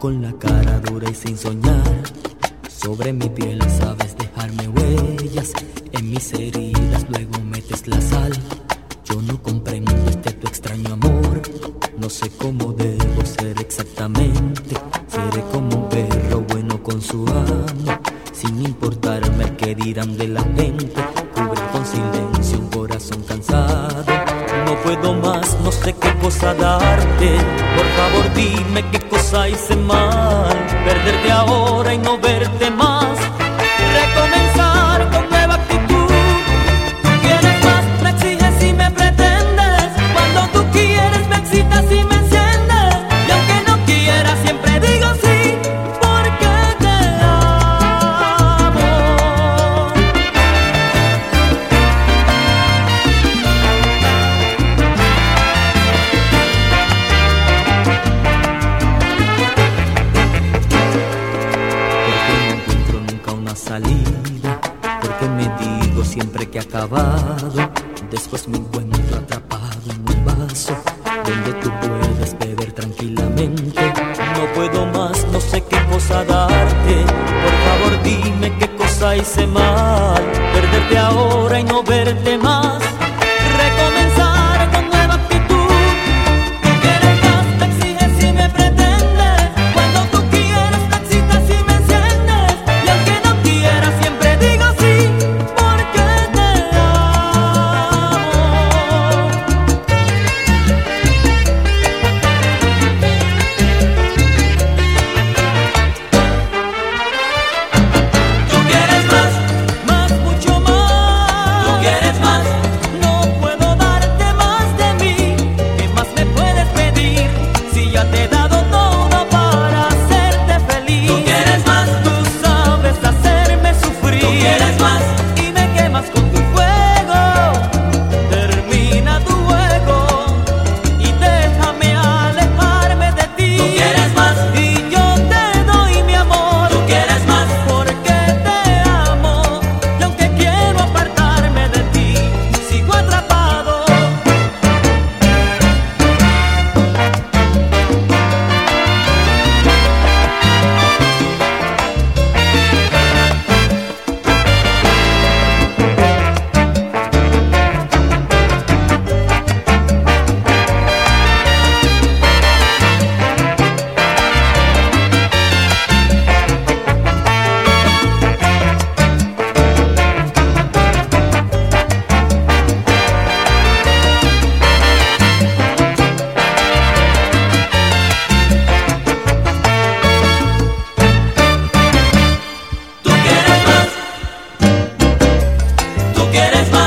Con la cara dura y sin soñar. Sobre mi piel sabes dejarme huellas. En mis heridas luego metes la sal. Yo no comprendo este tu extraño amor. No sé cómo debo ser exactamente. Seré como un perro bueno con su amo. Sin importarme el que dirán de la gente. Cubre con silencio un corazón cansado. No puedo más, no sé qué cosa darte. Por favor, dime qué cosa hice mal. Perderte ahora y no verte más. Porque me digo siempre que he acabado. Después me encuentro atrapado en un vaso donde tú puedes beber tranquilamente. No puedo más, no sé qué cosa darte. Por favor, dime qué cosa hice mal. Perderte ahora y no verte que eres más.